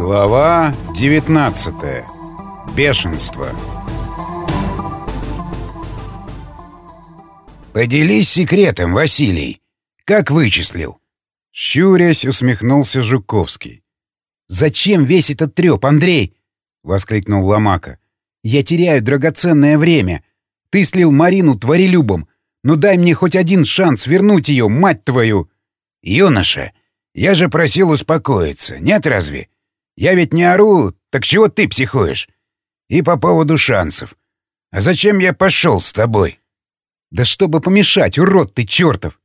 Глава 19. Бешенство. «Поделись секретом, Василий. Как вычислил?» Щурясь, усмехнулся Жуковский. «Зачем весь этот трёп, Андрей?» — воскликнул Ломака. «Я теряю драгоценное время. Ты слил Марину творелюбом. Ну дай мне хоть один шанс вернуть ее, мать твою!» «Юноша, я же просил успокоиться. Нет разве? Я ведь не ору, так чего ты психуешь? И по поводу шансов. А зачем я пошел с тобой?» «Да чтобы помешать, урод ты чертов!»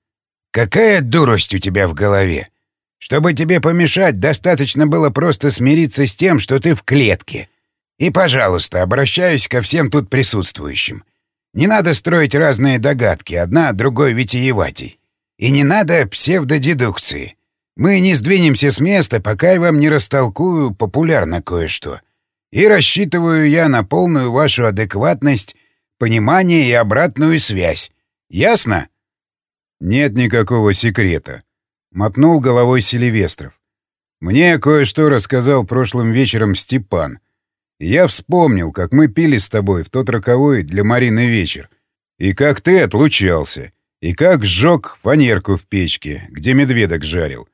«Какая дурость у тебя в голове! Чтобы тебе помешать, достаточно было просто смириться с тем, что ты в клетке. И, пожалуйста, обращаюсь ко всем тут присутствующим. Не надо строить разные догадки, одна другой витиеватей. И не надо псевдодедукции. Мы не сдвинемся с места, пока я вам не растолкую популярно кое-что. И рассчитываю я на полную вашу адекватность, понимание и обратную связь. Ясно? Нет никакого секрета. Мотнул головой Селивестров. Мне кое-что рассказал прошлым вечером Степан. Я вспомнил, как мы пили с тобой в тот роковой для Марины вечер. И как ты отлучался. И как сжег фанерку в печке, где медведок жарил.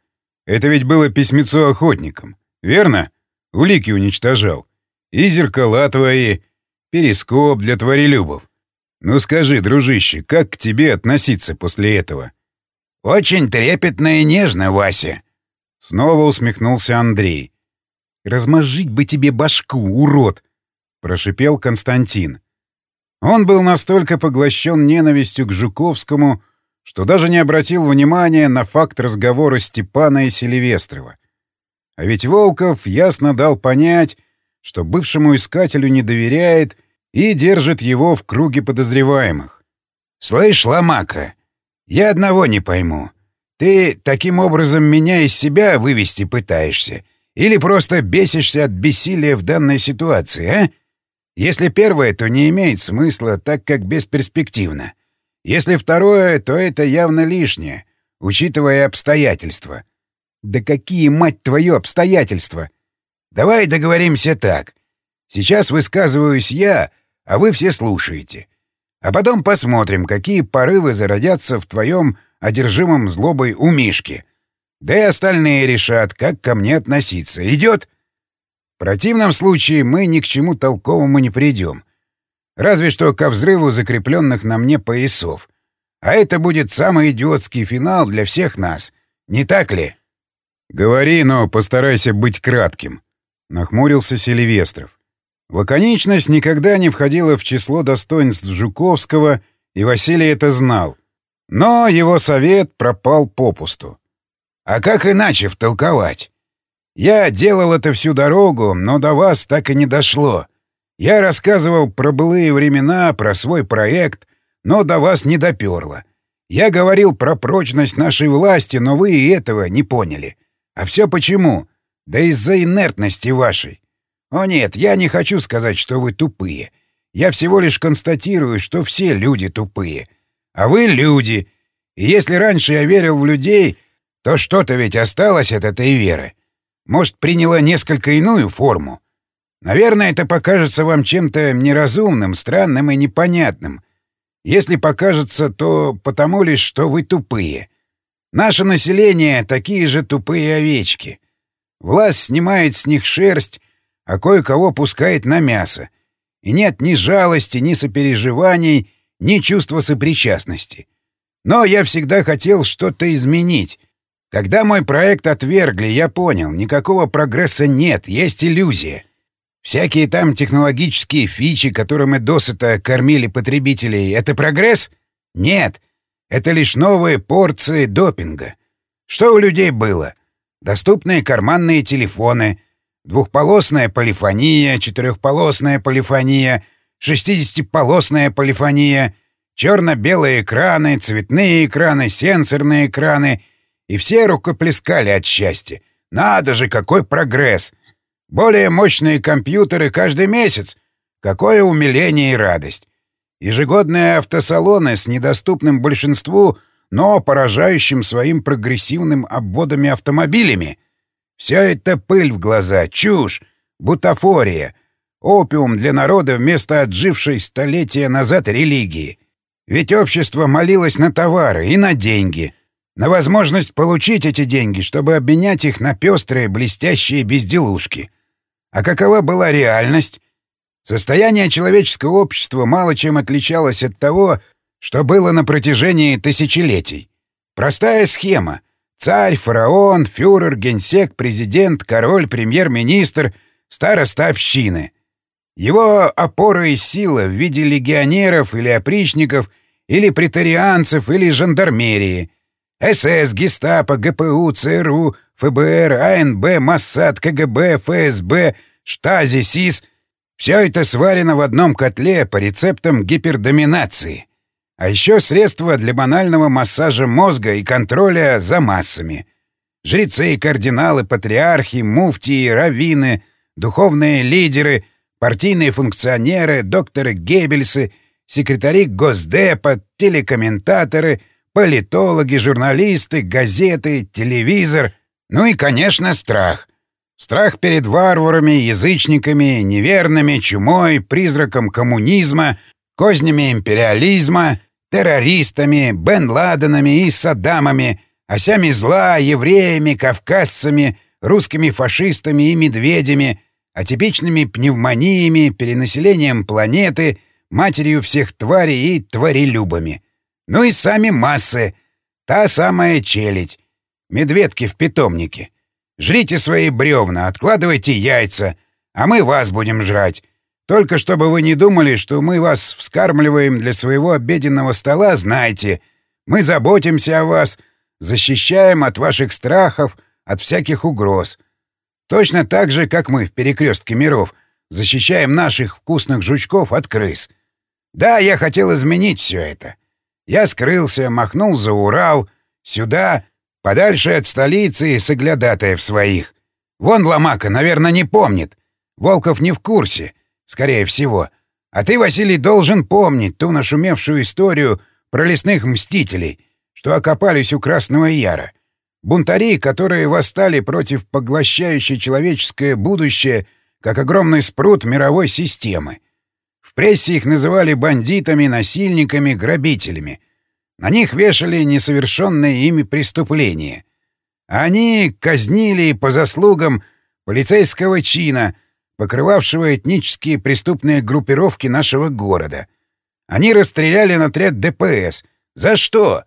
Это ведь было письмецо охотникам, верно? Улики уничтожал. И зеркала твои, перископ для творелюбов. Ну скажи, дружище, как к тебе относиться после этого? Очень трепетно и нежно, Вася. Снова усмехнулся Андрей. Размозжить бы тебе башку, урод! Прошипел Константин. Он был настолько поглощен ненавистью к Жуковскому, что даже не обратил внимания на факт разговора Степана и Селивестрова. А ведь Волков ясно дал понять, что бывшему искателю не доверяет и держит его в круге подозреваемых. «Слышь, Ломака, я одного не пойму. Ты таким образом меня из себя вывести пытаешься или просто бесишься от бессилия в данной ситуации, а? Если первое, то не имеет смысла, так как бесперспективно. Если второе, то это явно лишнее, учитывая обстоятельства. Да какие, мать твою, обстоятельства? Давай договоримся так. Сейчас высказываюсь я, а вы все слушаете. А потом посмотрим, какие порывы зародятся в твоем одержимом злобой умишке. Да и остальные решат, как ко мне относиться. Идет? В противном случае мы ни к чему толковому не придем. Разве что ко взрыву закрепленных на мне поясов. А это будет самый идиотский финал для всех нас. Не так ли? «Говори, но постарайся быть кратким», — нахмурился Селивестров. Лаконичность никогда не входила в число достоинств Жуковского, и Василий это знал. Но его совет пропал попусту. «А как иначе втолковать? Я делал это всю дорогу, но до вас так и не дошло. Я рассказывал про былые времена, про свой проект, но до вас не доперло. Я говорил про прочность нашей власти, но вы и этого не поняли. А все почему? Да из-за инертности вашей. О нет, я не хочу сказать, что вы тупые. Я всего лишь констатирую, что все люди тупые. А вы люди. И если раньше я верил в людей, то что-то ведь осталось от этой веры. Может, приняло несколько иную форму. Наверное, это покажется вам чем-то неразумным, странным и непонятным. Если покажется, то потому лишь, что вы тупые. Наше население — такие же тупые овечки. Власть снимает с них шерсть, а кое-кого пускает на мясо. И нет ни жалости, ни сопереживаний, ни чувства сопричастности. Но я всегда хотел что-то изменить. Когда мой проект отвергли, я понял, никакого прогресса нет, есть иллюзия. Всякие там технологические фичи, которыми досыта кормили потребителей, это прогресс? Нет. Это лишь новые порции допинга. Что у людей было? Доступные карманные телефоны, двухполосная полифония, четырехполосная полифония, шестидесятиполосная полифония, черно-белые экраны, цветные экраны, сенсорные экраны. И все рукоплескали от счастья. Надо же, какой прогресс! Более мощные компьютеры каждый месяц. Какое умиление и радость. Ежегодные автосалоны с недоступным большинству, но поражающим своим прогрессивным обводами автомобилями. Все это пыль в глаза, чушь, бутафория, опиум для народа вместо отжившей столетия назад религии. Ведь общество молилось на товары и на деньги, на возможность получить эти деньги, чтобы обменять их на пестрые блестящие безделушки. А какова была реальность? Состояние человеческого общества мало чем отличалось от того, что было на протяжении тысячелетий. Простая схема. Царь, фараон, фюрер, генсек, президент, король, премьер-министр, староста общины. Его опора и сила в виде легионеров или опричников, или претарианцев, или жандармерии. СС, гестапо, ГПУ, ЦРУ, ФБР, АНБ, Моссад, КГБ, ФСБ, Штази, СИС — все это сварено в одном котле по рецептам гипердоминации. А еще средства для банального массажа мозга и контроля за массами. Жрецы, кардиналы, патриархи, муфтии, раввины, духовные лидеры, партийные функционеры, докторы Геббельсы, секретари Госдепа, телекомментаторы, политологи, журналисты, газеты, телевизор. Ну и, конечно, страх. Страх перед варварами, язычниками, неверными, чумой, призраком коммунизма, кознями империализма — террористами, Бен Ладенами и Саддамами, осями зла, евреями, кавказцами, русскими фашистами и медведями, атипичными пневмониями, перенаселением планеты, матерью всех тварей и тварелюбами. Ну и сами массы. Та самая челядь. Медведки в питомнике. Жрите свои бревна, откладывайте яйца, а мы вас будем жрать. Только чтобы вы не думали, что мы вас вскармливаем для своего обеденного стола, знайте, мы заботимся о вас, защищаем от ваших страхов, от всяких угроз. Точно так же, как мы в перекрестке миров защищаем наших вкусных жучков от крыс. Да, я хотел изменить все это. Я скрылся, махнул за Урал, сюда, подальше от столицы и соглядатаев своих. Вон Ломака, наверное, не помнит. Волков не в курсе — скорее всего. А ты, Василий, должен помнить ту нашумевшую историю про лесных мстителей, что окопались у Красного Яра. Бунтари, которые восстали против поглощающей человеческое будущее, как огромный спрут мировой системы. В прессе их называли бандитами, насильниками, грабителями. На них вешали несовершенные ими преступления. Они казнили по заслугам полицейского чина — покрывавшего этнические преступные группировки нашего города. Они расстреляли на отряд ДПС. За что?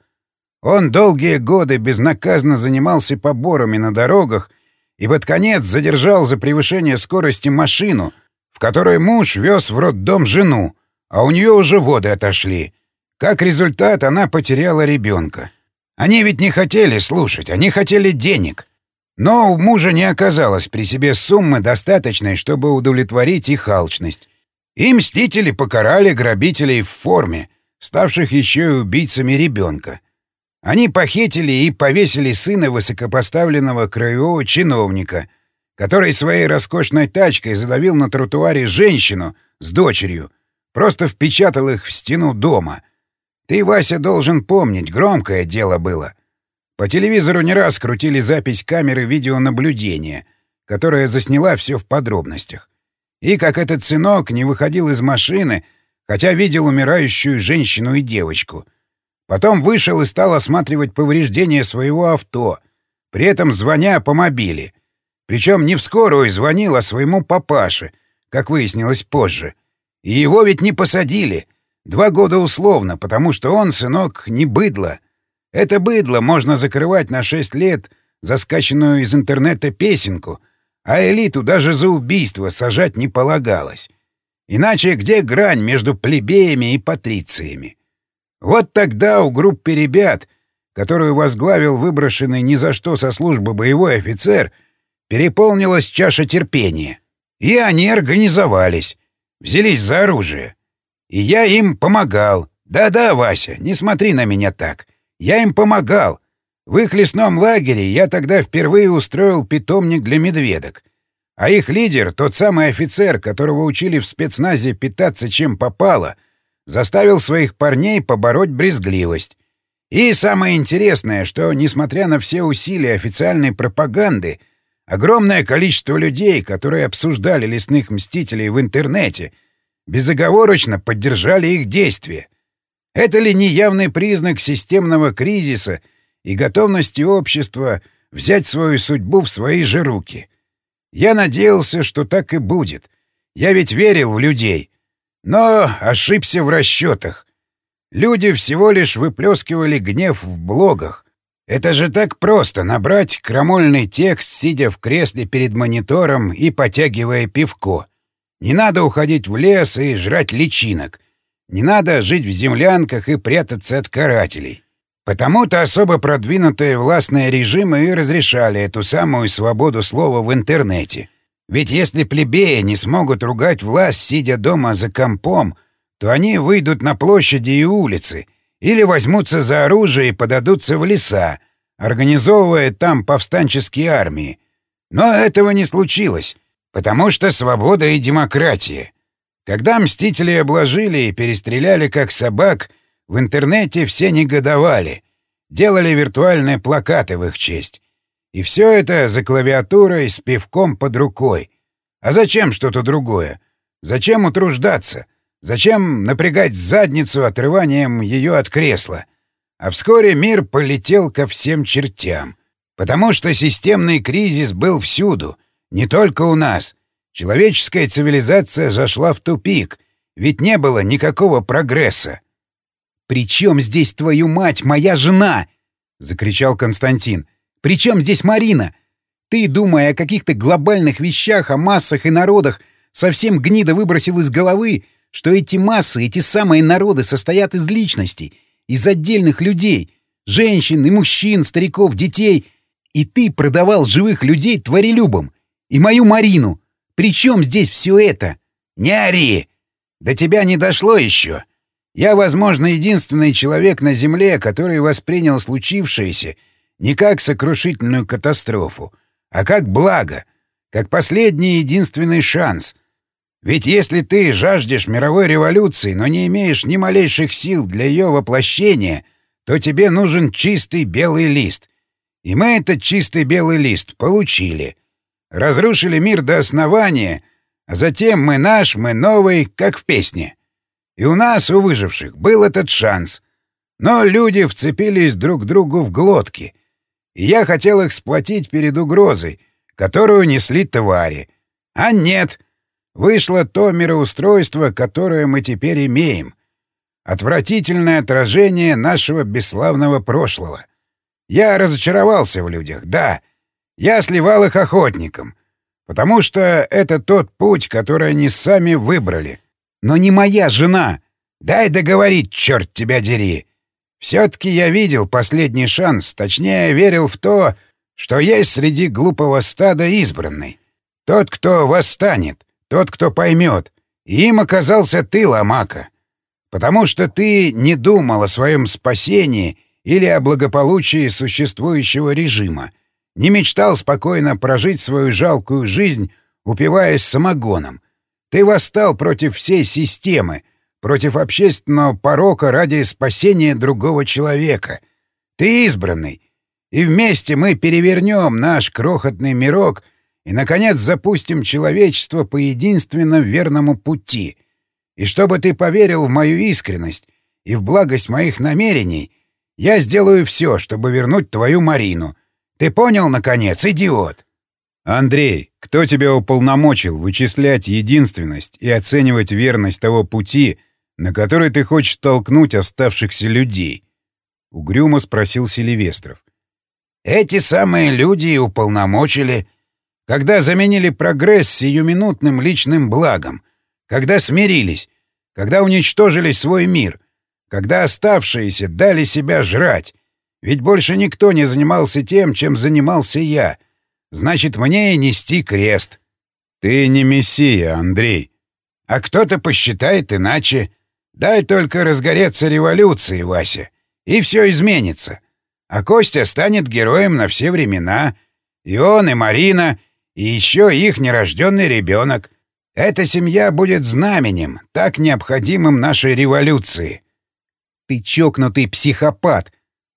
Он долгие годы безнаказанно занимался поборами на дорогах и под конец задержал за превышение скорости машину, в которой муж вез в роддом жену, а у нее уже воды отошли. Как результат, она потеряла ребенка. Они ведь не хотели слушать, они хотели денег — но у мужа не оказалось при себе суммы, достаточной, чтобы удовлетворить их алчность. И мстители покарали грабителей в форме, ставших еще и убийцами ребенка. Они похитили и повесили сына высокопоставленного краевого чиновника, который своей роскошной тачкой задавил на тротуаре женщину с дочерью, просто впечатал их в стену дома. Ты, Вася, должен помнить, громкое дело было — по телевизору не раз крутили запись камеры видеонаблюдения, которая засняла все в подробностях. И как этот сынок не выходил из машины, хотя видел умирающую женщину и девочку. Потом вышел и стал осматривать повреждения своего авто, при этом звоня по мобиле. Причем не в скорую звонил, а своему папаше, как выяснилось позже. И его ведь не посадили. Два года условно, потому что он, сынок, не быдло. Это быдло можно закрывать на шесть лет за скачанную из интернета песенку, а элиту даже за убийство сажать не полагалось. Иначе где грань между плебеями и патрициями? Вот тогда у группы ребят, которую возглавил выброшенный ни за что со службы боевой офицер, переполнилась чаша терпения. И они организовались, взялись за оружие. И я им помогал. Да-да, Вася, не смотри на меня так. Я им помогал. В их лесном лагере я тогда впервые устроил питомник для медведок. А их лидер, тот самый офицер, которого учили в спецназе питаться чем попало, заставил своих парней побороть брезгливость. И самое интересное, что, несмотря на все усилия официальной пропаганды, Огромное количество людей, которые обсуждали лесных мстителей в интернете, безоговорочно поддержали их действия. Это ли не явный признак системного кризиса и готовности общества взять свою судьбу в свои же руки? Я надеялся, что так и будет. Я ведь верил в людей. Но ошибся в расчетах. Люди всего лишь выплескивали гнев в блогах. Это же так просто — набрать крамольный текст, сидя в кресле перед монитором и потягивая пивко. Не надо уходить в лес и жрать личинок. Не надо жить в землянках и прятаться от карателей. Потому-то особо продвинутые властные режимы и разрешали эту самую свободу слова в интернете. Ведь если плебеи не смогут ругать власть, сидя дома за компом, то они выйдут на площади и улицы или возьмутся за оружие и подадутся в леса, организовывая там повстанческие армии. Но этого не случилось, потому что свобода и демократия. Когда мстители обложили и перестреляли как собак, в интернете все негодовали, делали виртуальные плакаты в их честь. И все это за клавиатурой с пивком под рукой. А зачем что-то другое? Зачем утруждаться? Зачем напрягать задницу отрыванием ее от кресла? А вскоре мир полетел ко всем чертям. Потому что системный кризис был всюду, не только у нас — Человеческая цивилизация зашла в тупик, ведь не было никакого прогресса. «При чем здесь твою мать, моя жена?» — закричал Константин. «При чем здесь Марина? Ты, думая о каких-то глобальных вещах, о массах и народах, совсем гнида выбросил из головы, что эти массы, эти самые народы состоят из личностей, из отдельных людей, женщин и мужчин, стариков, детей, и ты продавал живых людей тварелюбам, и мою Марину». При чем здесь все это? Не ори! До тебя не дошло еще. Я, возможно, единственный человек на Земле, который воспринял случившееся не как сокрушительную катастрофу, а как благо, как последний единственный шанс. Ведь если ты жаждешь мировой революции, но не имеешь ни малейших сил для ее воплощения, то тебе нужен чистый белый лист. И мы этот чистый белый лист получили — Разрушили мир до основания, а затем мы наш, мы новый, как в песне. И у нас, у выживших, был этот шанс. Но люди вцепились друг другу в глотки. И я хотел их сплотить перед угрозой, которую несли твари. А нет, вышло то мироустройство, которое мы теперь имеем. Отвратительное отражение нашего бесславного прошлого. Я разочаровался в людях, да, — я сливал их охотникам, потому что это тот путь, который они сами выбрали. Но не моя жена. Дай договорить, черт тебя дери. Все-таки я видел последний шанс, точнее, верил в то, что есть среди глупого стада избранный. Тот, кто восстанет, тот, кто поймет. И им оказался ты, Ломака. Потому что ты не думал о своем спасении или о благополучии существующего режима не мечтал спокойно прожить свою жалкую жизнь, упиваясь самогоном. Ты восстал против всей системы, против общественного порока ради спасения другого человека. Ты избранный. И вместе мы перевернем наш крохотный мирок и, наконец, запустим человечество по единственно верному пути. И чтобы ты поверил в мою искренность и в благость моих намерений, я сделаю все, чтобы вернуть твою Марину — ты понял, наконец, идиот? Андрей, кто тебя уполномочил вычислять единственность и оценивать верность того пути, на который ты хочешь толкнуть оставшихся людей? Угрюмо спросил Селивестров. Эти самые люди и уполномочили, когда заменили прогресс сиюминутным личным благом, когда смирились, когда уничтожили свой мир, когда оставшиеся дали себя жрать, ведь больше никто не занимался тем, чем занимался я. Значит, мне и нести крест. Ты не мессия, Андрей. А кто-то посчитает иначе. Дай только разгореться революции, Вася, и все изменится. А Костя станет героем на все времена. И он, и Марина, и еще их нерожденный ребенок. Эта семья будет знаменем, так необходимым нашей революции. Ты чокнутый психопат,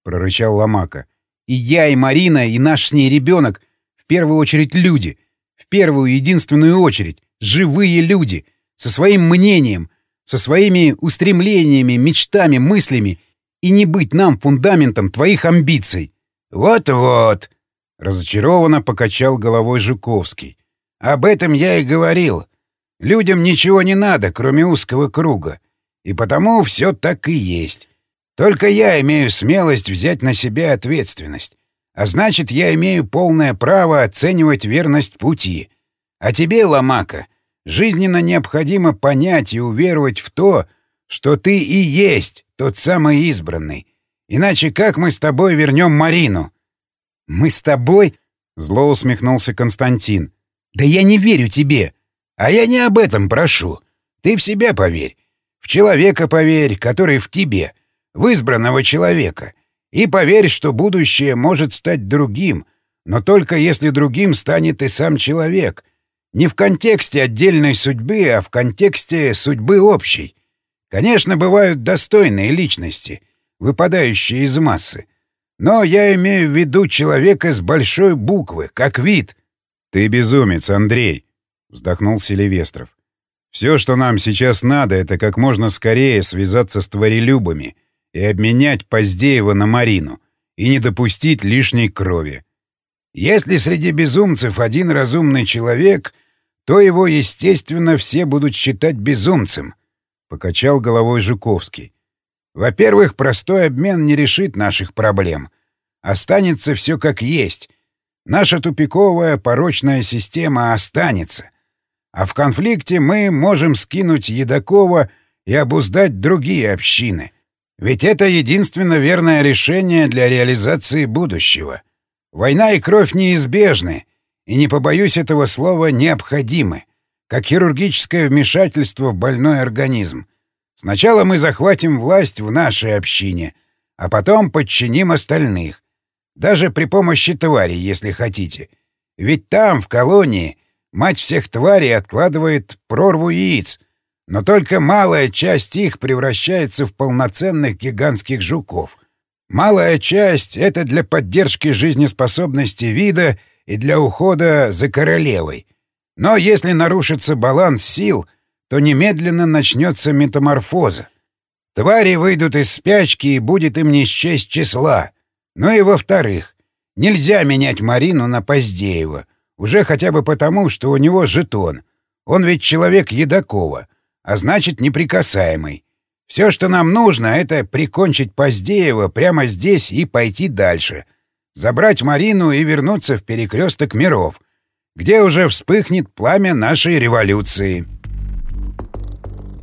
прорычал Ломака. «И я, и Марина, и наш с ней ребенок первую очередь люди. В первую и единственную очередь. Живые люди. Со своим мнением. Со своими устремлениями, мечтами, мыслями. И не быть нам фундаментом твоих амбиций. «Вот-вот», — разочарованно покачал головой Жуковский. «Об этом я и говорил. Людям ничего не надо, кроме узкого круга. И потому все так и есть. Только я имею смелость взять на себя ответственность. А значит, я имею полное право оценивать верность пути. А тебе, Ломака, жизненно необходимо понять и уверовать в то, что ты и есть тот самый избранный. Иначе как мы с тобой вернем Марину? — Мы с тобой? — зло усмехнулся Константин. — Да я не верю тебе. А я не об этом прошу. Ты в себя поверь. В человека поверь, который в тебе. В избранного человека. И поверь, что будущее может стать другим, но только если другим станет и сам человек. Не в контексте отдельной судьбы, а в контексте судьбы общей. Конечно, бывают достойные личности, выпадающие из массы. Но я имею в виду человека с большой буквы, как вид. — Ты безумец, Андрей, — вздохнул Селивестров. — Все, что нам сейчас надо, это как можно скорее связаться с тварелюбами и обменять Поздеева на Марину, и не допустить лишней крови. Если среди безумцев один разумный человек, то его, естественно, все будут считать безумцем, — покачал головой Жуковский. Во-первых, простой обмен не решит наших проблем. Останется все как есть. Наша тупиковая порочная система останется. А в конфликте мы можем скинуть Едакова и обуздать другие общины. Ведь это единственно верное решение для реализации будущего. Война и кровь неизбежны, и, не побоюсь этого слова, необходимы, как хирургическое вмешательство в больной организм. Сначала мы захватим власть в нашей общине, а потом подчиним остальных. Даже при помощи тварей, если хотите. Ведь там, в колонии, мать всех тварей откладывает прорву яиц, но только малая часть их превращается в полноценных гигантских жуков. Малая часть — это для поддержки жизнеспособности вида и для ухода за королевой. Но если нарушится баланс сил — то немедленно начнется метаморфоза. Твари выйдут из спячки, и будет им не счесть числа. Ну и во-вторых, нельзя менять Марину на Поздеева, уже хотя бы потому, что у него жетон. Он ведь человек Едакова, а значит неприкасаемый. Все, что нам нужно, это прикончить Поздеева прямо здесь и пойти дальше. Забрать Марину и вернуться в перекресток миров, где уже вспыхнет пламя нашей революции.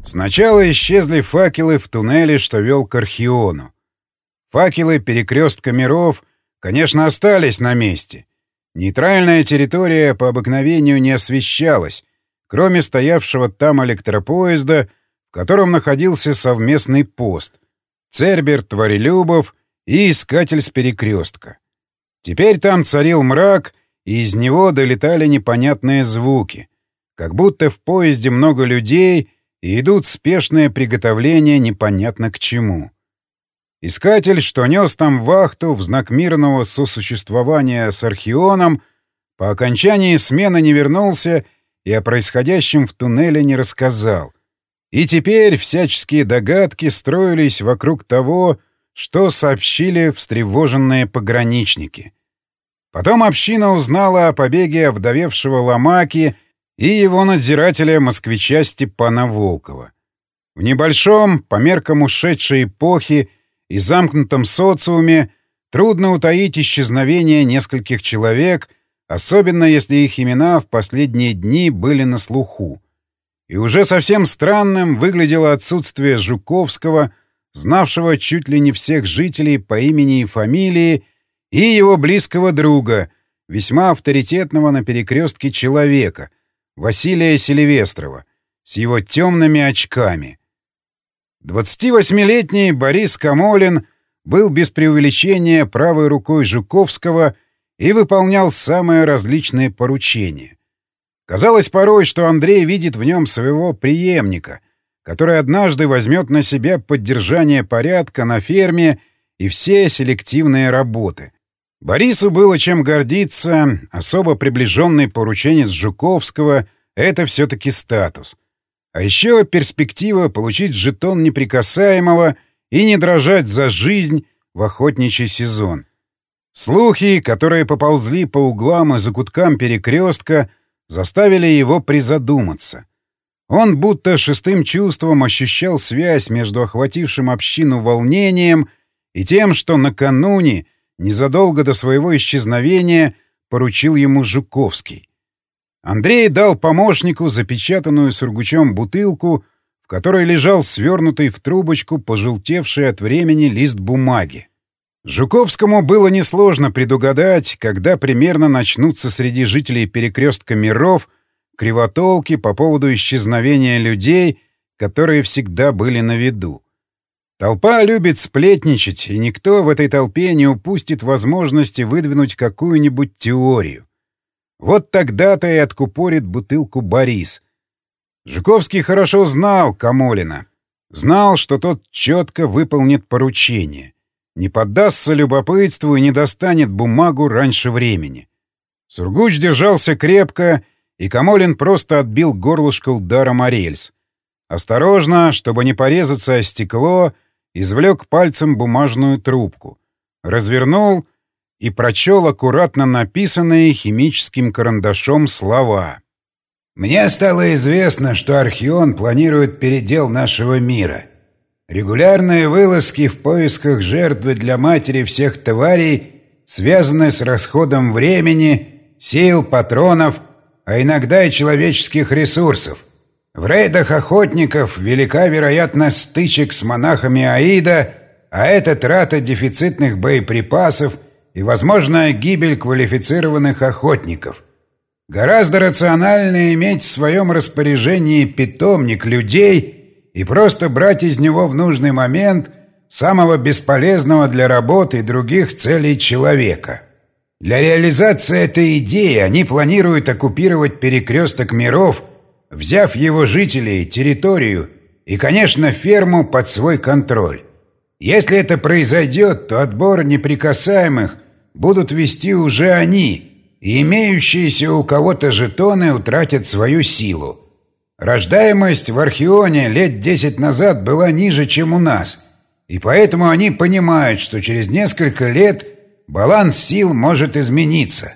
Сначала исчезли факелы в туннеле, что вел к Архиону. Факелы перекрестка миров, конечно, остались на месте. Нейтральная территория по обыкновению не освещалась, кроме стоявшего там электропоезда, в котором находился совместный пост — Цербер, Тварелюбов и Искатель с перекрестка. Теперь там царил мрак, и из него долетали непонятные звуки, как будто в поезде много людей — и идут спешные приготовления непонятно к чему. Искатель, что нес там вахту в знак мирного сосуществования с Архионом, по окончании смены не вернулся и о происходящем в туннеле не рассказал. И теперь всяческие догадки строились вокруг того, что сообщили встревоженные пограничники. Потом община узнала о побеге овдовевшего Ломаки и его надзирателя-москвича Степана Волкова. В небольшом, по меркам ушедшей эпохи и замкнутом социуме трудно утаить исчезновение нескольких человек, особенно если их имена в последние дни были на слуху. И уже совсем странным выглядело отсутствие Жуковского, знавшего чуть ли не всех жителей по имени и фамилии, и его близкого друга, весьма авторитетного на перекрестке человека — Василия Селивестрова с его темными очками. 28-летний Борис Камолин был без преувеличения правой рукой Жуковского и выполнял самые различные поручения. Казалось порой, что Андрей видит в нем своего преемника, который однажды возьмет на себя поддержание порядка на ферме и все селективные работы. Борису было чем гордиться, особо приближенный порученец Жуковского — это все-таки статус. А еще перспектива получить жетон неприкасаемого и не дрожать за жизнь в охотничий сезон. Слухи, которые поползли по углам и закуткам перекрестка, заставили его призадуматься. Он будто шестым чувством ощущал связь между охватившим общину волнением и тем, что накануне, незадолго до своего исчезновения, поручил ему Жуковский. Андрей дал помощнику запечатанную сургучом бутылку, в которой лежал свернутый в трубочку пожелтевший от времени лист бумаги. Жуковскому было несложно предугадать, когда примерно начнутся среди жителей перекрестка миров кривотолки по поводу исчезновения людей, которые всегда были на виду. Толпа любит сплетничать, и никто в этой толпе не упустит возможности выдвинуть какую-нибудь теорию. Вот тогда-то и откупорит бутылку Борис. Жуковский хорошо знал Камолина. Знал, что тот четко выполнит поручение. Не поддастся любопытству и не достанет бумагу раньше времени. Сургуч держался крепко, и Камолин просто отбил горлышко ударом о рельс. Осторожно, чтобы не порезаться о стекло, извлек пальцем бумажную трубку. Развернул и прочел аккуратно написанные химическим карандашом слова. «Мне стало известно, что Архион планирует передел нашего мира. Регулярные вылазки в поисках жертвы для матери всех тварей связаны с расходом времени, сил, патронов, а иногда и человеческих ресурсов. В рейдах охотников велика вероятность стычек с монахами Аида, а это трата дефицитных боеприпасов и возможная гибель квалифицированных охотников. Гораздо рациональнее иметь в своем распоряжении питомник людей и просто брать из него в нужный момент самого бесполезного для работы и других целей человека. Для реализации этой идеи они планируют оккупировать перекресток миров, взяв его жителей, территорию и, конечно, ферму под свой контроль. Если это произойдет, то отбор неприкасаемых будут вести уже они, и имеющиеся у кого-то жетоны утратят свою силу. Рождаемость в Архионе лет десять назад была ниже, чем у нас, и поэтому они понимают, что через несколько лет – баланс сил может измениться.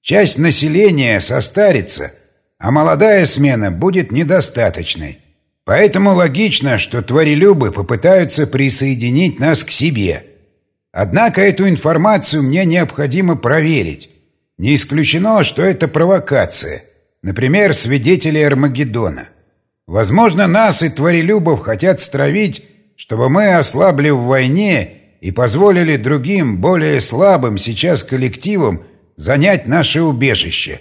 Часть населения состарится, а молодая смена будет недостаточной. Поэтому логично, что тварелюбы попытаются присоединить нас к себе. Однако эту информацию мне необходимо проверить. Не исключено, что это провокация. Например, свидетели Армагеддона. Возможно, нас и тварелюбов хотят стравить, чтобы мы ослабли в войне и позволили другим, более слабым сейчас коллективам занять наше убежище.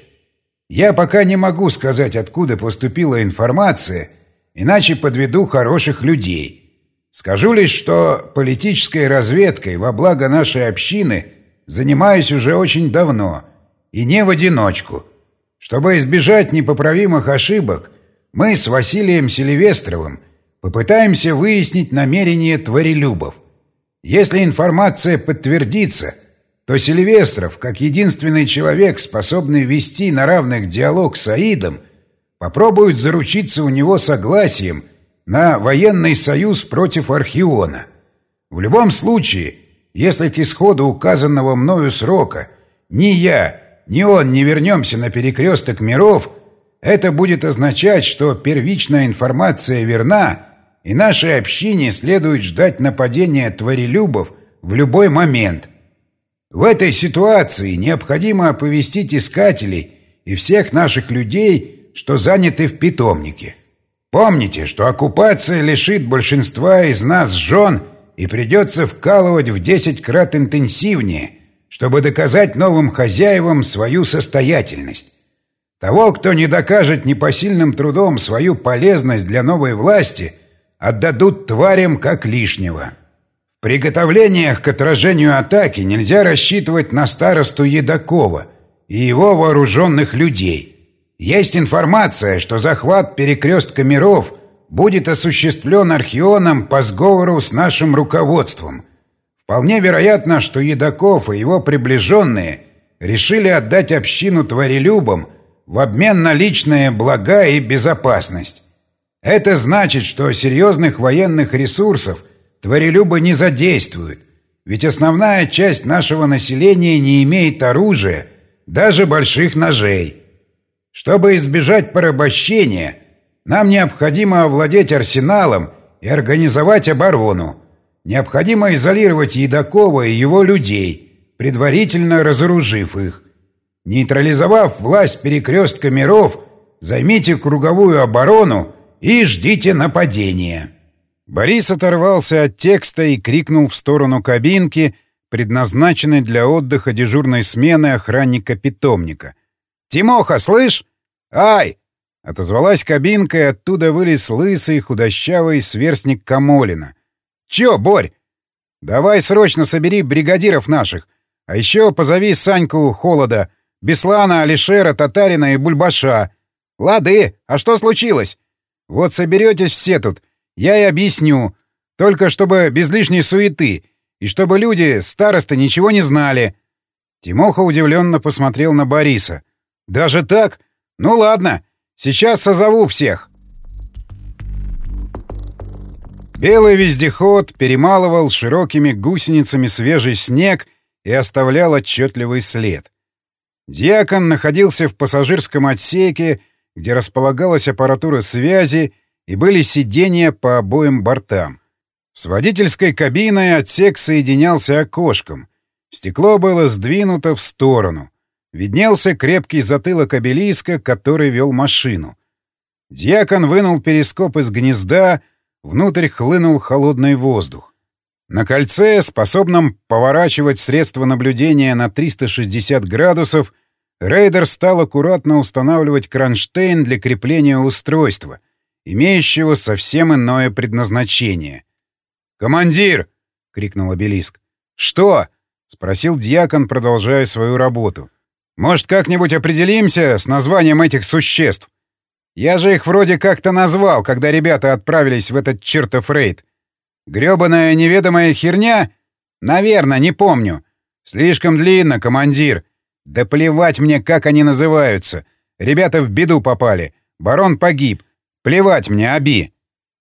Я пока не могу сказать, откуда поступила информация, иначе подведу хороших людей. Скажу лишь, что политической разведкой во благо нашей общины занимаюсь уже очень давно, и не в одиночку. Чтобы избежать непоправимых ошибок, мы с Василием Селивестровым попытаемся выяснить намерения тварелюбов – если информация подтвердится, то Сильвестров, как единственный человек, способный вести на равных диалог с Аидом, попробует заручиться у него согласием на военный союз против Архиона. В любом случае, если к исходу указанного мною срока ни я, ни он не вернемся на перекресток миров, это будет означать, что первичная информация верна, и нашей общине следует ждать нападения тварелюбов в любой момент. В этой ситуации необходимо оповестить искателей и всех наших людей, что заняты в питомнике. Помните, что оккупация лишит большинства из нас жен и придется вкалывать в 10 крат интенсивнее, чтобы доказать новым хозяевам свою состоятельность. Того, кто не докажет непосильным трудом свою полезность для новой власти – отдадут тварям как лишнего. В приготовлениях к отражению атаки нельзя рассчитывать на старосту Едакова и его вооруженных людей. Есть информация, что захват перекрестка миров будет осуществлен Архионом по сговору с нашим руководством. Вполне вероятно, что Едаков и его приближенные решили отдать общину тварелюбам в обмен на личные блага и безопасность. Это значит, что серьезных военных ресурсов тварелюбы не задействуют, ведь основная часть нашего населения не имеет оружия, даже больших ножей. Чтобы избежать порабощения, нам необходимо овладеть арсеналом и организовать оборону. Необходимо изолировать Едакова и его людей, предварительно разоружив их. Нейтрализовав власть перекрестка миров, займите круговую оборону и ждите нападения. Борис оторвался от текста и крикнул в сторону кабинки, предназначенной для отдыха дежурной смены охранника-питомника. «Тимоха, слышь? Ай!» Отозвалась кабинка, и оттуда вылез лысый худощавый сверстник Камолина. «Чё, Борь? Давай срочно собери бригадиров наших. А еще позови Саньку Холода, Беслана, Алишера, Татарина и Бульбаша. Лады, а что случилось? Вот соберетесь все тут, я и объясню. Только чтобы без лишней суеты, и чтобы люди, старосты, ничего не знали». Тимоха удивленно посмотрел на Бориса. «Даже так? Ну ладно, сейчас созову всех». Белый вездеход перемалывал широкими гусеницами свежий снег и оставлял отчетливый след. Диакон находился в пассажирском отсеке, где располагалась аппаратура связи и были сиденья по обоим бортам. С водительской кабиной отсек соединялся окошком. Стекло было сдвинуто в сторону. Виднелся крепкий затылок обелиска, который вел машину. Дьякон вынул перископ из гнезда, Внутрь хлынул холодный воздух. На кольце, способном поворачивать средства наблюдения на 360 градусов, рейдер стал аккуратно устанавливать кронштейн для крепления устройства, имеющего совсем иное предназначение. «Командир!» — крикнул обелиск. «Что?» — спросил дьякон, продолжая свою работу. «Может, как-нибудь определимся с названием этих существ? Я же их вроде как-то назвал, когда ребята отправились в этот чертов рейд. Грёбаная неведомая херня? Наверное, не помню. Слишком длинно, командир. Да плевать мне, как они называются. Ребята в беду попали. Барон погиб. Плевать мне, Аби.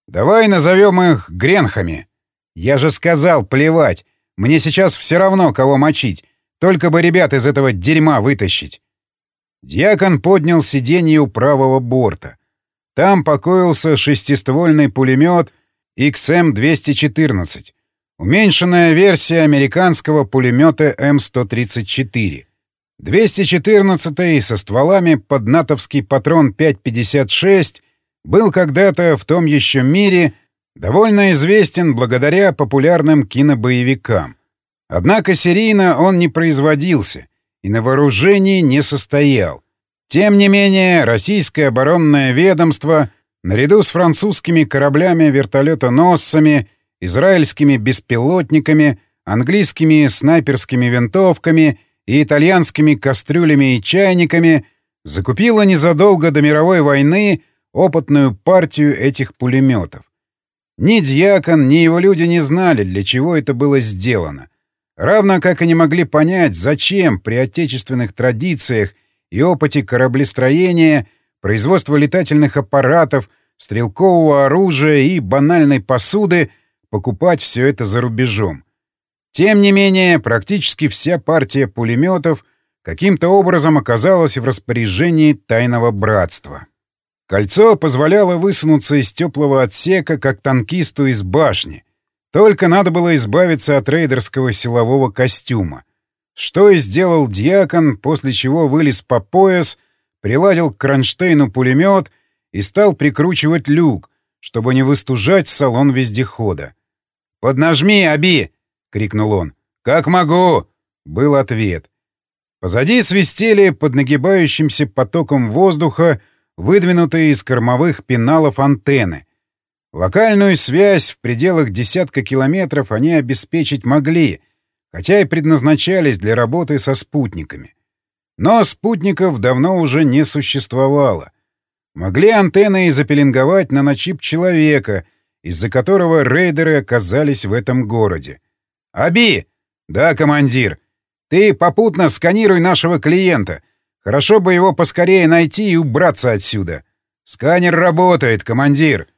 Давай назовем их Гренхами. Я же сказал, плевать. Мне сейчас все равно, кого мочить. Только бы ребят из этого дерьма вытащить. Дьякон поднял сиденье у правого борта. Там покоился шестиствольный пулемет XM-214, уменьшенная версия американского пулемета М134. 214 со стволами под натовский патрон 5.56 был когда-то в том еще мире довольно известен благодаря популярным кинобоевикам. Однако серийно он не производился — и на вооружении не состоял. Тем не менее, российское оборонное ведомство, наряду с французскими кораблями-вертолетоносцами, израильскими беспилотниками, английскими снайперскими винтовками и итальянскими кастрюлями и чайниками, закупило незадолго до мировой войны опытную партию этих пулеметов. Ни Дьякон, ни его люди не знали, для чего это было сделано — Равно как и не могли понять, зачем при отечественных традициях и опыте кораблестроения, производства летательных аппаратов, стрелкового оружия и банальной посуды покупать все это за рубежом. Тем не менее, практически вся партия пулеметов каким-то образом оказалась в распоряжении тайного братства. Кольцо позволяло высунуться из теплого отсека, как танкисту из башни, только надо было избавиться от рейдерского силового костюма. Что и сделал Дьякон, после чего вылез по пояс, приладил к кронштейну пулемет и стал прикручивать люк, чтобы не выстужать салон вездехода. «Поднажми, Аби!» — крикнул он. «Как могу!» — был ответ. Позади свистели под нагибающимся потоком воздуха выдвинутые из кормовых пеналов антенны, Локальную связь в пределах десятка километров они обеспечить могли, хотя и предназначались для работы со спутниками. Но спутников давно уже не существовало. Могли антенны и запеленговать на начип человека, из-за которого рейдеры оказались в этом городе. «Аби!» «Да, командир. Ты попутно сканируй нашего клиента. Хорошо бы его поскорее найти и убраться отсюда. Сканер работает, командир».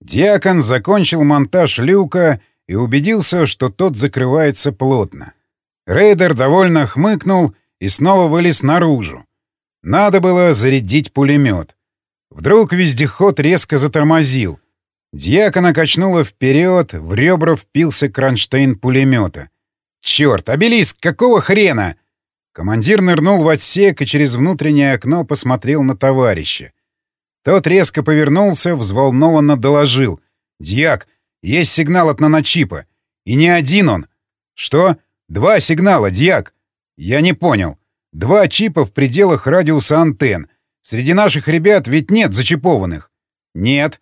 Диакон закончил монтаж люка и убедился, что тот закрывается плотно. Рейдер довольно хмыкнул и снова вылез наружу. Надо было зарядить пулемет. Вдруг вездеход резко затормозил. Дьякона качнуло вперед, в ребра впился кронштейн пулемета. «Черт, обелиск, какого хрена?» Командир нырнул в отсек и через внутреннее окно посмотрел на товарища. Тот резко повернулся, взволнованно доложил. «Дьяк, есть сигнал от наночипа. И не один он. Что? Два сигнала, Дьяк. Я не понял. Два чипа в пределах радиуса антенн. Среди наших ребят ведь нет зачипованных. Нет.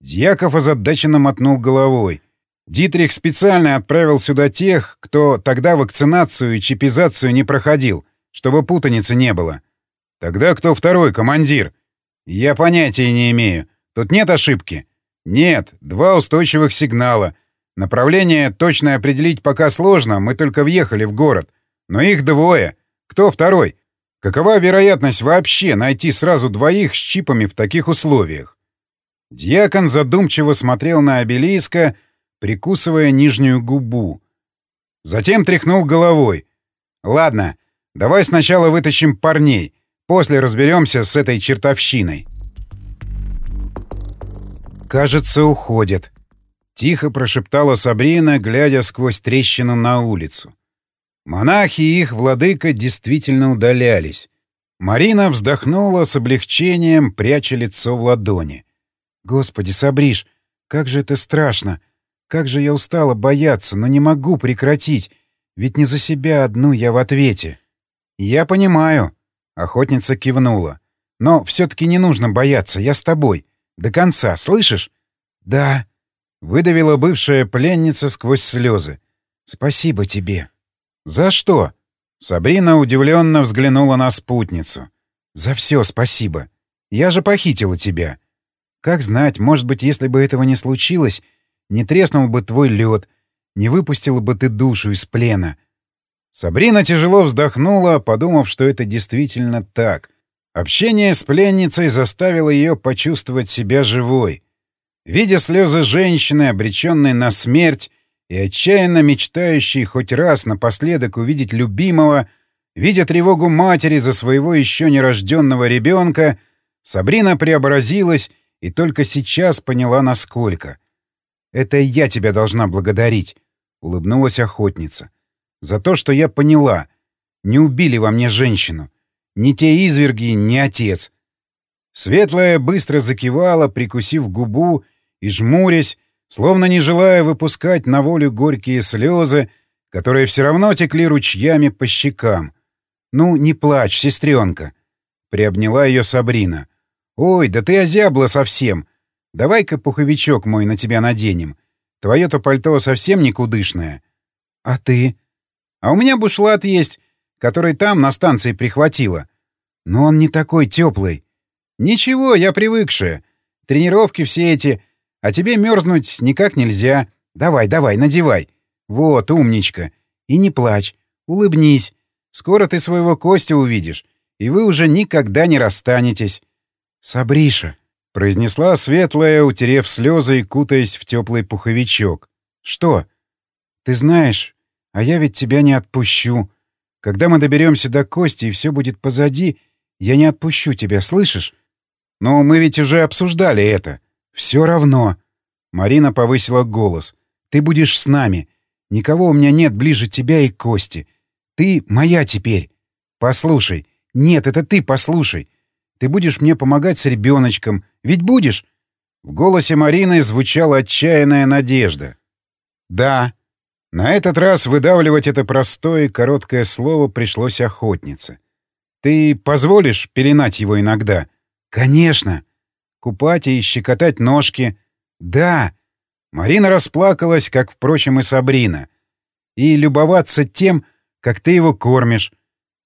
Дьяков озадаченно мотнул головой. Дитрих специально отправил сюда тех, кто тогда вакцинацию и чипизацию не проходил, чтобы путаницы не было. Тогда кто второй, командир? Я понятия не имею. Тут нет ошибки? Нет, два устойчивых сигнала. Направление точно определить пока сложно, мы только въехали в город. Но их двое. Кто второй? Какова вероятность вообще найти сразу двоих с чипами в таких условиях? Дьякон задумчиво смотрел на обелиска, прикусывая нижнюю губу. Затем тряхнул головой. «Ладно, давай сначала вытащим парней, после разберемся с этой чертовщиной». «Кажется, уходят», — тихо прошептала Сабрина, глядя сквозь трещину на улицу. Монахи и их владыка действительно удалялись. Марина вздохнула с облегчением, пряча лицо в ладони. «Господи, Сабриш, как же это страшно! Как же я устала бояться, но не могу прекратить, ведь не за себя одну я в ответе». «Я понимаю», — охотница кивнула. «Но все-таки не нужно бояться, я с тобой. До конца, слышишь?» «Да», — выдавила бывшая пленница сквозь слезы. «Спасибо тебе». «За что?» Сабрина удивленно взглянула на спутницу. «За все спасибо. Я же похитила тебя. Как знать, может быть, если бы этого не случилось, не треснул бы твой лед, не выпустила бы ты душу из плена». Сабрина тяжело вздохнула, подумав, что это действительно так. Общение с пленницей заставило ее почувствовать себя живой. Видя слезы женщины, обреченной на смерть и отчаянно мечтающей хоть раз напоследок увидеть любимого, видя тревогу матери за своего еще нерожденного ребенка, Сабрина преобразилась и только сейчас поняла, насколько. «Это я тебя должна благодарить», — улыбнулась охотница. «За то, что я поняла. Не убили во мне женщину. Ни те изверги, ни отец. Светлая быстро закивала, прикусив губу и жмурясь, словно не желая выпускать на волю горькие слезы, которые все равно текли ручьями по щекам. «Ну, не плачь, сестренка!» — приобняла ее Сабрина. «Ой, да ты озябла совсем! Давай-ка пуховичок мой на тебя наденем. Твое-то пальто совсем никудышное. А ты? А у меня бушлат есть, который там на станции прихватила. Но он не такой теплый. Ничего, я привыкшая. Тренировки все эти. А тебе мерзнуть никак нельзя. Давай, давай, надевай. Вот, умничка. И не плачь. Улыбнись. Скоро ты своего Костя увидишь, и вы уже никогда не расстанетесь. Сабриша, произнесла светлая, утерев слезы и кутаясь в теплый пуховичок. Что? Ты знаешь, а я ведь тебя не отпущу. Когда мы доберемся до Кости и все будет позади, я не отпущу тебя, слышишь? Но мы ведь уже обсуждали это. Все равно. Марина повысила голос. Ты будешь с нами. Никого у меня нет ближе тебя и Кости. Ты моя теперь. Послушай. Нет, это ты послушай. Ты будешь мне помогать с ребеночком. Ведь будешь? В голосе Марины звучала отчаянная надежда. Да, на этот раз выдавливать это простое короткое слово пришлось охотнице. «Ты позволишь пеленать его иногда?» «Конечно!» «Купать и щекотать ножки?» «Да!» Марина расплакалась, как, впрочем, и Сабрина. «И любоваться тем, как ты его кормишь».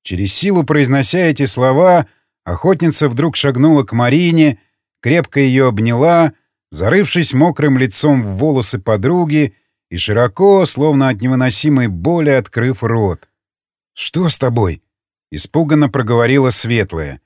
Через силу произнося эти слова, охотница вдруг шагнула к Марине, крепко ее обняла, зарывшись мокрым лицом в волосы подруги, и широко, словно от невыносимой боли, открыв рот. «Что с тобой?» — испуганно проговорила Светлая.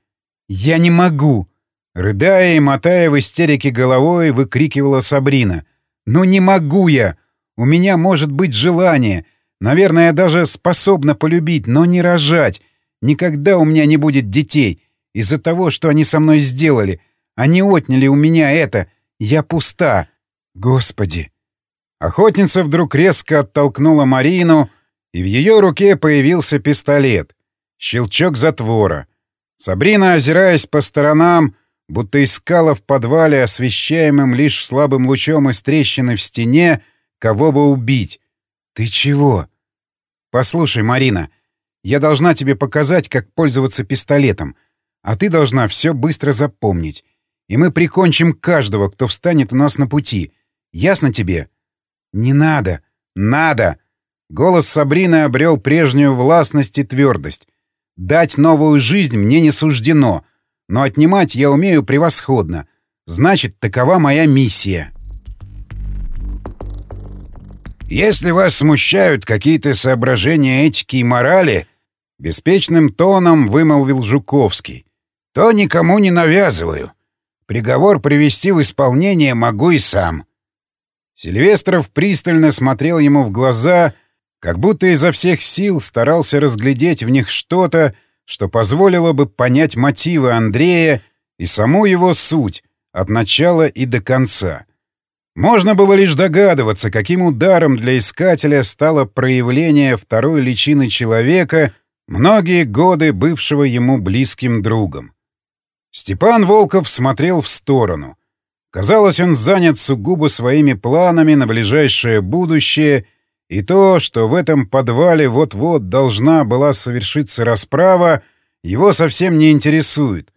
«Я не могу!» Рыдая и мотая в истерике головой, выкрикивала Сабрина. «Ну не могу я! У меня может быть желание. Наверное, я даже способна полюбить, но не рожать. Никогда у меня не будет детей. Из-за того, что они со мной сделали. Они отняли у меня это. Я пуста. Господи!» Охотница вдруг резко оттолкнула Марину, и в ее руке появился пистолет. Щелчок затвора. Сабрина, озираясь по сторонам, будто искала в подвале, освещаемым лишь слабым лучом из трещины в стене, кого бы убить. «Ты чего?» «Послушай, Марина, я должна тебе показать, как пользоваться пистолетом, а ты должна все быстро запомнить. И мы прикончим каждого, кто встанет у нас на пути. Ясно тебе?» «Не надо! Надо!» Голос Сабрины обрел прежнюю властность и твердость. «Дать новую жизнь мне не суждено, но отнимать я умею превосходно. Значит, такова моя миссия». «Если вас смущают какие-то соображения этики и морали», — беспечным тоном вымолвил Жуковский, — «то никому не навязываю. Приговор привести в исполнение могу и сам». Сильвестров пристально смотрел ему в глаза, как будто изо всех сил старался разглядеть в них что-то, что позволило бы понять мотивы Андрея и саму его суть от начала и до конца. Можно было лишь догадываться, каким ударом для искателя стало проявление второй личины человека, многие годы бывшего ему близким другом. Степан Волков смотрел в сторону — Казалось, он занят сугубо своими планами на ближайшее будущее, и то, что в этом подвале вот-вот должна была совершиться расправа, его совсем не интересует.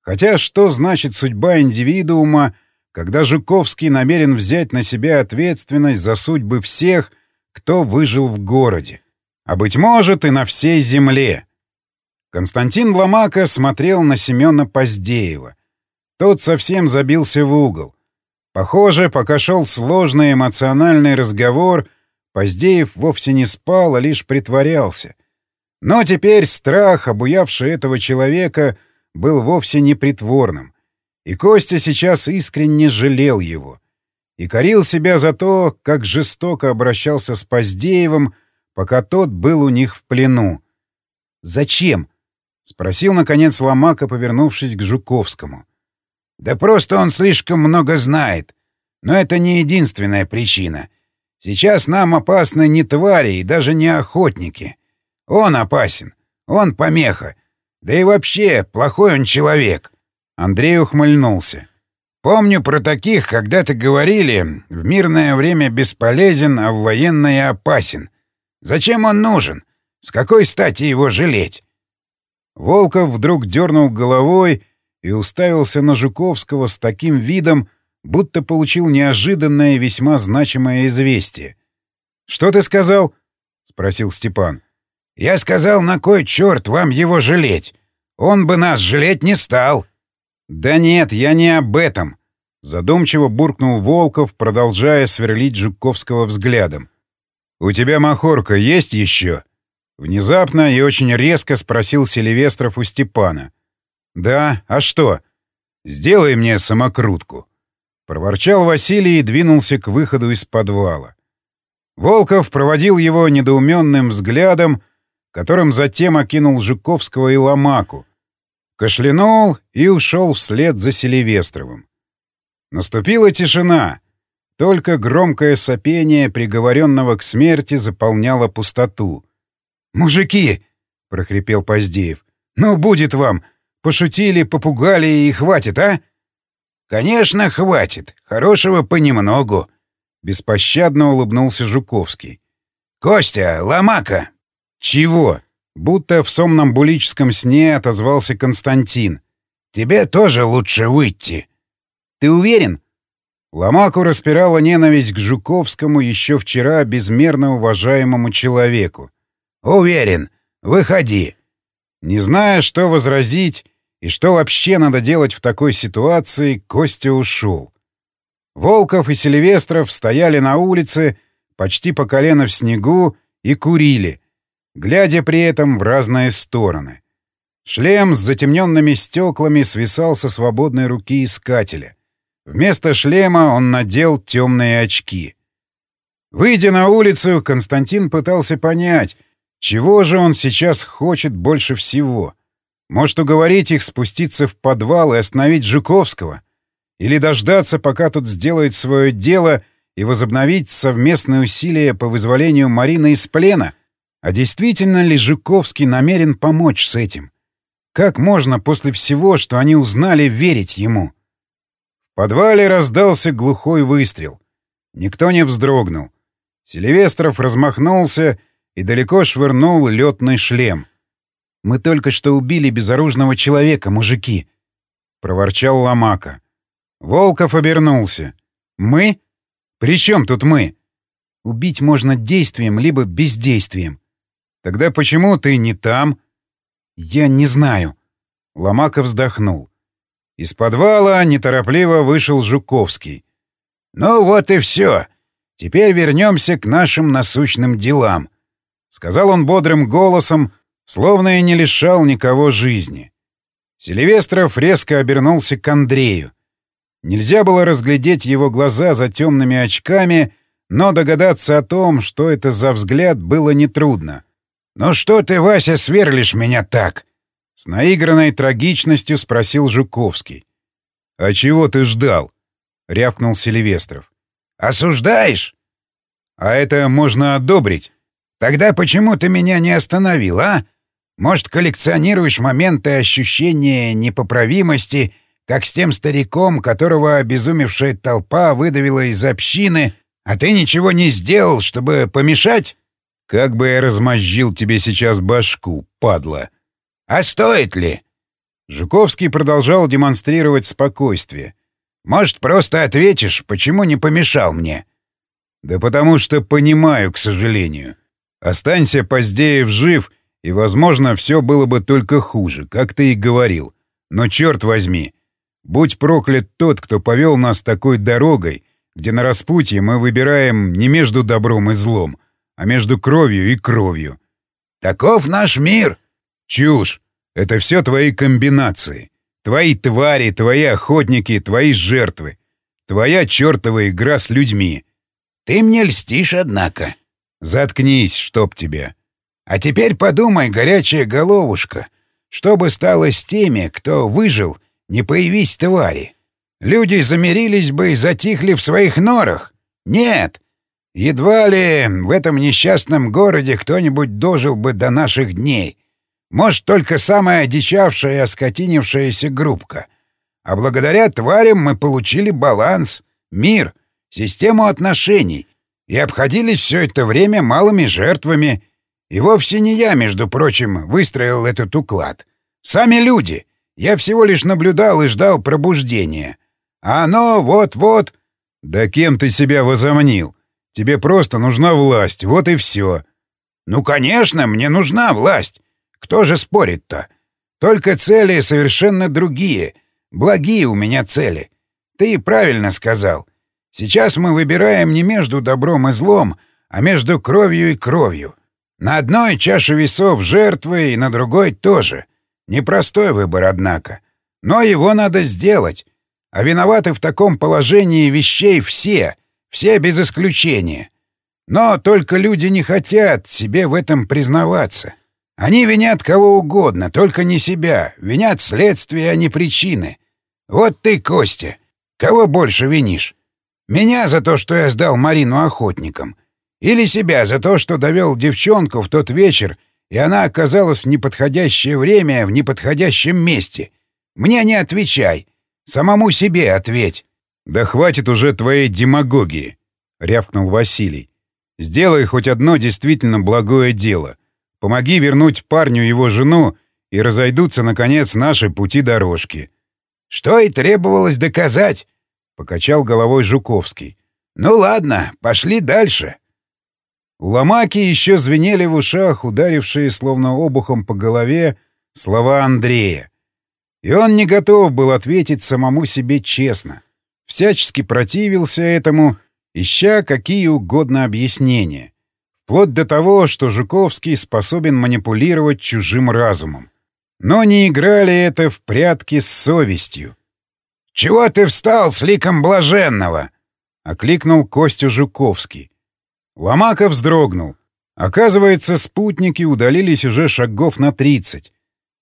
Хотя что значит судьба индивидуума, когда Жуковский намерен взять на себя ответственность за судьбы всех, кто выжил в городе? А, быть может, и на всей земле. Константин Ломака смотрел на Семена Поздеева — тот совсем забился в угол. Похоже, пока шел сложный эмоциональный разговор, Поздеев вовсе не спал, а лишь притворялся. Но теперь страх, обуявший этого человека, был вовсе не притворным. И Костя сейчас искренне жалел его. И корил себя за то, как жестоко обращался с Поздеевым, пока тот был у них в плену. «Зачем?» — спросил, наконец, Ломака, повернувшись к Жуковскому. Да просто он слишком много знает. Но это не единственная причина. Сейчас нам опасны не твари и даже не охотники. Он опасен. Он помеха. Да и вообще, плохой он человек. Андрей ухмыльнулся. Помню про таких, когда-то говорили, в мирное время бесполезен, а в военное опасен. Зачем он нужен? С какой стати его жалеть? Волков вдруг дернул головой и уставился на Жуковского с таким видом, будто получил неожиданное и весьма значимое известие. «Что ты сказал?» — спросил Степан. «Я сказал, на кой черт вам его жалеть? Он бы нас жалеть не стал». «Да нет, я не об этом», — задумчиво буркнул Волков, продолжая сверлить Жуковского взглядом. «У тебя махорка есть еще?» Внезапно и очень резко спросил Селивестров у Степана. «Да, а что?» «Сделай мне самокрутку». Проворчал Василий и двинулся к выходу из подвала. Волков проводил его недоуменным взглядом, которым затем окинул Жуковского и Ломаку. Кашлянул и ушел вслед за Селивестровым. Наступила тишина. Только громкое сопение приговоренного к смерти заполняло пустоту. «Мужики!» — прохрипел Поздеев. «Ну, будет вам! Пошутили, попугали и хватит, а? Конечно, хватит. Хорошего понемногу. Беспощадно улыбнулся Жуковский. Костя, ломака. Чего? Будто в сомнамбулическом сне отозвался Константин. Тебе тоже лучше выйти. Ты уверен? Ломаку распирала ненависть к Жуковскому еще вчера безмерно уважаемому человеку. «Уверен. Выходи». Не зная, что возразить, и что вообще надо делать в такой ситуации, Костя ушел. Волков и Сильвестров стояли на улице, почти по колено в снегу, и курили, глядя при этом в разные стороны. Шлем с затемненными стеклами свисал со свободной руки искателя. Вместо шлема он надел темные очки. Выйдя на улицу, Константин пытался понять, чего же он сейчас хочет больше всего. Может, уговорить их спуститься в подвал и остановить Жуковского? Или дождаться, пока тут сделает свое дело, и возобновить совместные усилия по вызволению Марины из плена? А действительно ли Жуковский намерен помочь с этим? Как можно после всего, что они узнали, верить ему? В подвале раздался глухой выстрел. Никто не вздрогнул. Селивестров размахнулся и далеко швырнул летный шлем. «Мы только что убили безоружного человека, мужики!» — проворчал Ломака. Волков обернулся. «Мы? При чем тут мы?» «Убить можно действием, либо бездействием». «Тогда почему ты не там?» «Я не знаю». Ломака вздохнул. Из подвала неторопливо вышел Жуковский. «Ну вот и все. Теперь вернемся к нашим насущным делам», — сказал он бодрым голосом, словно и не лишал никого жизни. Селивестров резко обернулся к Андрею. Нельзя было разглядеть его глаза за темными очками, но догадаться о том, что это за взгляд, было нетрудно. «Ну что ты, Вася, сверлишь меня так?» С наигранной трагичностью спросил Жуковский. «А чего ты ждал?» — рявкнул Селивестров. Осуждаешь? А это можно одобрить. Тогда почему ты меня не остановил, а? Может, коллекционируешь моменты ощущения непоправимости, как с тем стариком, которого обезумевшая толпа выдавила из общины, а ты ничего не сделал, чтобы помешать? Как бы я размозжил тебе сейчас башку, падла. А стоит ли? Жуковский продолжал демонстрировать спокойствие. Может, просто ответишь, почему не помешал мне?» «Да потому что понимаю, к сожалению. Останься Поздеев жив, и, возможно, все было бы только хуже, как ты и говорил. Но черт возьми, будь проклят тот, кто повел нас такой дорогой, где на распутье мы выбираем не между добром и злом, а между кровью и кровью. Таков наш мир!» «Чушь! Это все твои комбинации. Твои твари, твои охотники, твои жертвы. Твоя чертова игра с людьми. Ты мне льстишь, однако. Заткнись, чтоб тебя. А теперь подумай, горячая головушка, что бы стало с теми, кто выжил, не появись твари. Люди замирились бы и затихли в своих норах. Нет. Едва ли в этом несчастном городе кто-нибудь дожил бы до наших дней. Может, только самая одичавшая и оскотинившаяся группка. А благодаря тварям мы получили баланс, мир, систему отношений и обходились все это время малыми жертвами. И вовсе не я, между прочим, выстроил этот уклад. Сами люди. Я всего лишь наблюдал и ждал пробуждения. А оно вот-вот... Да кем ты себя возомнил? Тебе просто нужна власть, вот и все. Ну, конечно, мне нужна власть. Кто же спорит-то? Только цели совершенно другие. Благие у меня цели. Ты правильно сказал. Сейчас мы выбираем не между добром и злом, а между кровью и кровью. На одной чаше весов жертвы и на другой тоже. Непростой выбор, однако. Но его надо сделать. А виноваты в таком положении вещей все, все без исключения. Но только люди не хотят себе в этом признаваться. Они винят кого угодно, только не себя. Винят следствие, а не причины. Вот ты, Костя, кого больше винишь? Меня за то, что я сдал Марину охотникам? Или себя за то, что довел девчонку в тот вечер, и она оказалась в неподходящее время в неподходящем месте? Мне не отвечай. Самому себе ответь. «Да хватит уже твоей демагогии», — рявкнул Василий. «Сделай хоть одно действительно благое дело. Помоги вернуть парню его жену, и разойдутся, наконец, наши пути-дорожки». «Что и требовалось доказать», — покачал головой Жуковский. «Ну ладно, пошли дальше». У Ломаки еще звенели в ушах, ударившие словно обухом по голове, слова Андрея. И он не готов был ответить самому себе честно. Всячески противился этому ища какие угодно объяснения. Вплоть до того, что Жуковский способен манипулировать чужим разумом. Но не играли это в прятки с совестью. «Чего ты встал с ликом блаженного?» — окликнул Костю Жуковский. Ломаков вздрогнул. Оказывается, спутники удалились уже шагов на тридцать.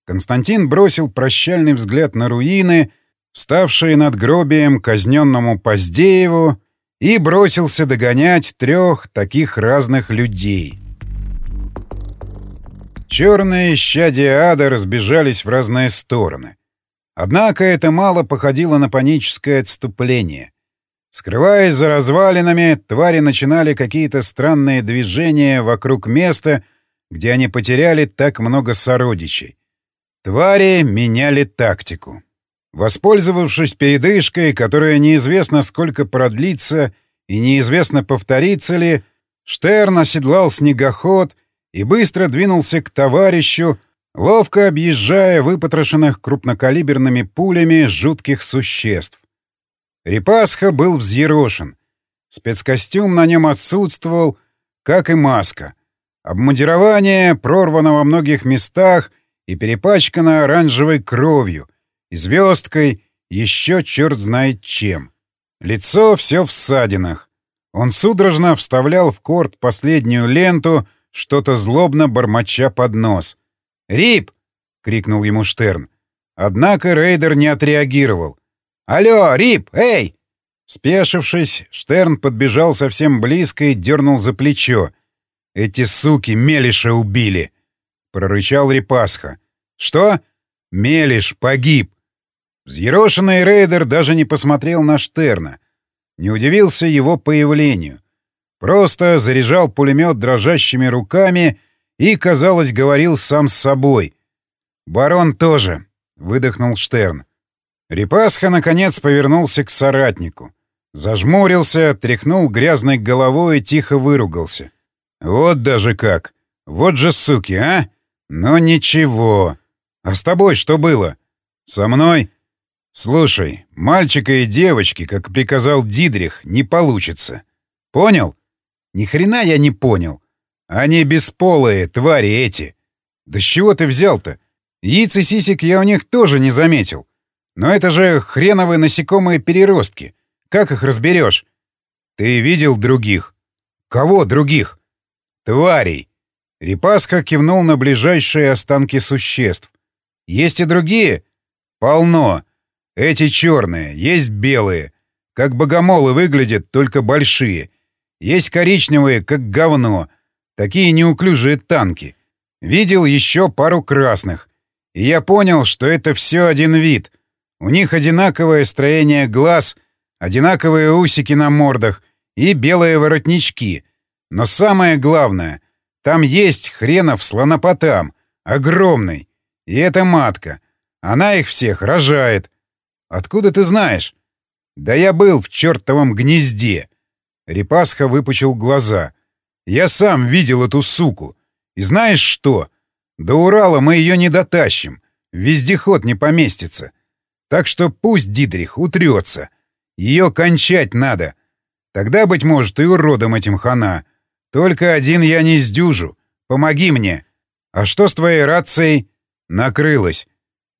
Константин бросил прощальный взгляд на руины, ставшие над гробием казненному Поздееву, и бросился догонять трех таких разных людей. Черные щадия ада разбежались в разные стороны. Однако это мало походило на паническое отступление. Скрываясь за развалинами, твари начинали какие-то странные движения вокруг места, где они потеряли так много сородичей. Твари меняли тактику. Воспользовавшись передышкой, которая неизвестно сколько продлится и неизвестно повторится ли, Штерн оседлал снегоход и быстро двинулся к товарищу, ловко объезжая выпотрошенных крупнокалиберными пулями жутких существ. Репасха был взъерошен. Спецкостюм на нем отсутствовал, как и маска. Обмундирование прорвано во многих местах и перепачкано оранжевой кровью, и звездкой, еще черт знает чем. Лицо все в ссадинах. Он судорожно вставлял в корт последнюю ленту, что-то злобно бормоча под нос. «Рип!» — крикнул ему Штерн. Однако рейдер не отреагировал. «Алло, Рип, эй!» Спешившись, Штерн подбежал совсем близко и дернул за плечо. «Эти суки Мелиша убили!» — прорычал Репасха. «Что?» «Мелиш погиб!» Взъерошенный рейдер даже не посмотрел на Штерна. Не удивился его появлению. Просто заряжал пулемет дрожащими руками и, казалось, говорил сам с собой. «Барон тоже», — выдохнул Штерн. Репасха, наконец, повернулся к соратнику. Зажмурился, тряхнул грязной головой и тихо выругался. «Вот даже как! Вот же суки, а! Но ничего! А с тобой что было? Со мной? Слушай, мальчика и девочки, как приказал Дидрих, не получится. Понял? Ни хрена я не понял. Они бесполые, твари эти. Да с чего ты взял-то? Яиц и сисек я у них тоже не заметил. Но это же хреновые насекомые переростки. Как их разберешь? Ты видел других? Кого других? Тварей. Репасха кивнул на ближайшие останки существ. Есть и другие? Полно. Эти черные, есть белые. Как богомолы выглядят, только большие. Есть коричневые, как говно. Такие неуклюжие танки. Видел еще пару красных. И я понял, что это все один вид. У них одинаковое строение глаз, одинаковые усики на мордах и белые воротнички. Но самое главное, там есть хренов слонопотам, огромный. И это матка. Она их всех рожает. Откуда ты знаешь? Да я был в чертовом гнезде. Репасха выпучил глаза. Я сам видел эту суку. И знаешь что? До Урала мы ее не дотащим. Вездеход не поместится. Так что пусть Дидрих утрется. Ее кончать надо. Тогда, быть может, и уродом этим хана. Только один я не сдюжу. Помоги мне. А что с твоей рацией? Накрылась.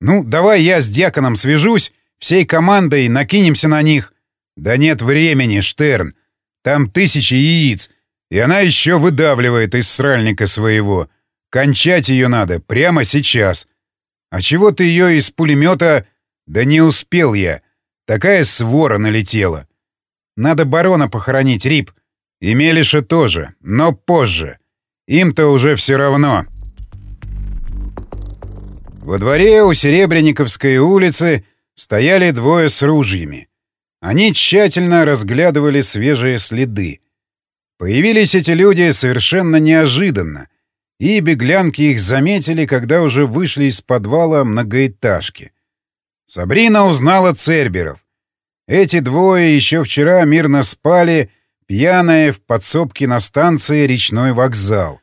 Ну, давай я с дьяконом свяжусь, всей командой накинемся на них. Да нет времени, Штерн. Там тысячи яиц. И она еще выдавливает из сральника своего. Кончать ее надо прямо сейчас. А чего ты ее из пулемета да не успел я. Такая свора налетела. Надо барона похоронить, Рип. И Мелиша тоже, но позже. Им-то уже все равно. Во дворе у Серебряниковской улицы стояли двое с ружьями. Они тщательно разглядывали свежие следы. Появились эти люди совершенно неожиданно, и беглянки их заметили, когда уже вышли из подвала многоэтажки. Сабрина узнала Церберов. Эти двое еще вчера мирно спали, пьяные в подсобке на станции «Речной вокзал».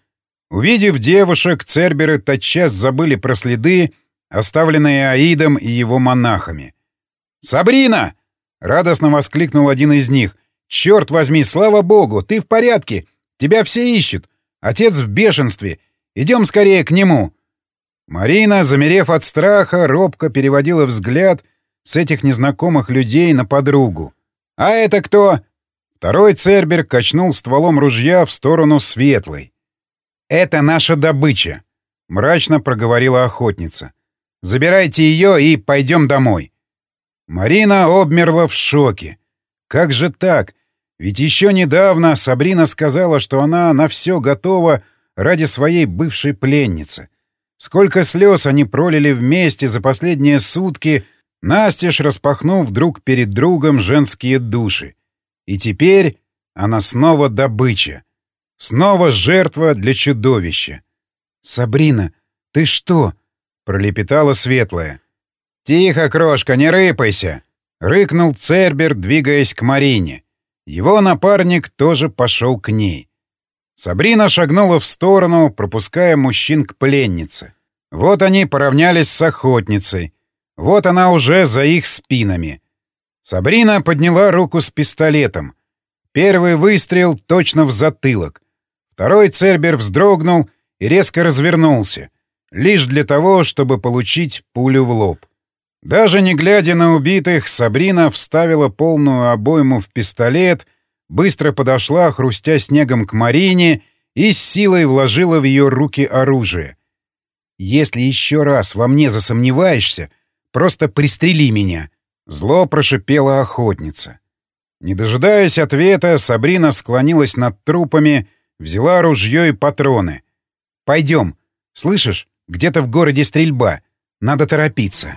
Увидев девушек, Церберы тотчас забыли про следы, оставленные Аидом и его монахами. «Сабрина!» — радостно воскликнул один из них. Черт возьми, слава богу, ты в порядке. Тебя все ищут. Отец в бешенстве. Идем скорее к нему. Марина, замерев от страха, робко переводила взгляд с этих незнакомых людей на подругу. «А это кто?» Второй Цербер качнул стволом ружья в сторону Светлой. «Это наша добыча», — мрачно проговорила охотница. «Забирайте ее и пойдем домой». Марина обмерла в шоке. «Как же так? Ведь еще недавно Сабрина сказала, что она на все готова ради своей бывшей пленницы. Сколько слез они пролили вместе за последние сутки, настежь распахнув друг перед другом женские души. И теперь она снова добыча. Снова жертва для чудовища. «Сабрина, ты что?» — пролепетала светлая. «Тихо, крошка, не рыпайся!» — рыкнул Цербер, двигаясь к Марине. Его напарник тоже пошел к ней. Сабрина шагнула в сторону, пропуская мужчин к пленнице. Вот они поравнялись с охотницей. Вот она уже за их спинами. Сабрина подняла руку с пистолетом. Первый выстрел точно в затылок. Второй Цербер вздрогнул и резко развернулся, лишь для того, чтобы получить пулю в лоб. Даже не глядя на убитых, Сабрина вставила полную обойму в пистолет быстро подошла, хрустя снегом к Марине, и с силой вложила в ее руки оружие. «Если еще раз во мне засомневаешься, просто пристрели меня!» — зло прошипела охотница. Не дожидаясь ответа, Сабрина склонилась над трупами, взяла ружье и патроны. «Пойдем. Слышишь, где-то в городе стрельба. Надо торопиться».